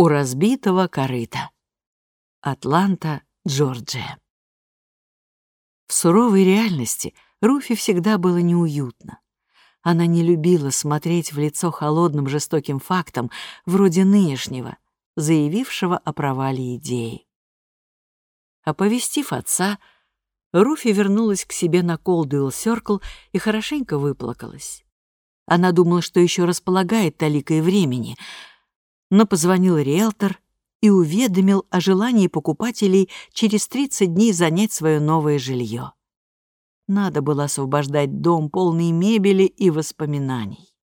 у разбитого корыта. Атланта, Джорджия. В суровой реальности Руфи всегда было неуютно. Она не любила смотреть в лицо холодным жестоким фактом, вроде нынешнего, заявившего о провале идеи. Оповестив отца, Руфи вернулась к себе на Колдуэлл Сёркл и хорошенько выплакалась. Она думала, что еще располагает таликой времени, но позвонил риэлтор и уведомил о желании покупателей через 30 дней занять свое новое жилье. Надо было освобождать дом, полный мебели и воспоминаний.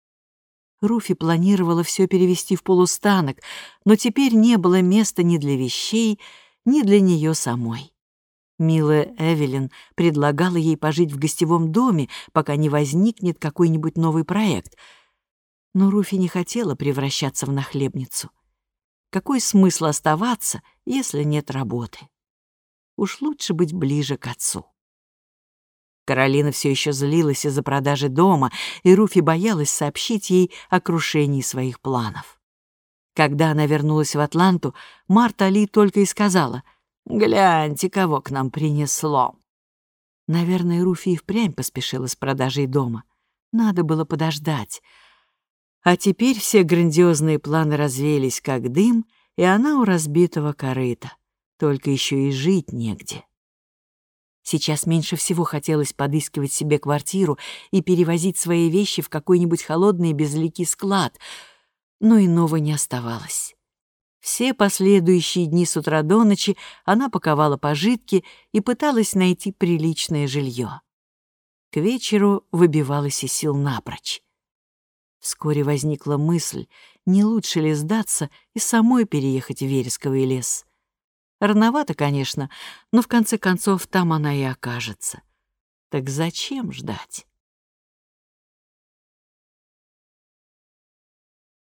Руфи планировала все перевести в полустанок, но теперь не было места ни для вещей, ни для нее самой. Милая Эвелин предлагала ей пожить в гостевом доме, пока не возникнет какой-нибудь новый проект. Но Руфи не хотела превращаться в нахлебницу. Какой смысл оставаться, если нет работы? Уж лучше быть ближе к отцу. Каролина все еще злилась из-за продажи дома, и Руфи боялась сообщить ей о крушении своих планов. Когда она вернулась в Атланту, Марта Ли только и сказала «Гляньте, кого к нам принесло». Наверное, Руфи и впрямь поспешила с продажей дома. Надо было подождать. А теперь все грандиозные планы развеялись как дым, и она у разбитого корыта. Только еще и жить негде. Сейчас меньше всего хотелось подыскивать себе квартиру и перевозить свои вещи в какой-нибудь холодный и безликий склад, но иного не оставалось. Все последующие дни с утра до ночи она паковала пожитки и пыталась найти приличное жилье. К вечеру выбивалась из сил напрочь. Вскоре возникла мысль, не лучше ли сдаться и самой переехать в Вересковый лес. Рановато, конечно, но в конце концов там она и окажется. Так зачем ждать?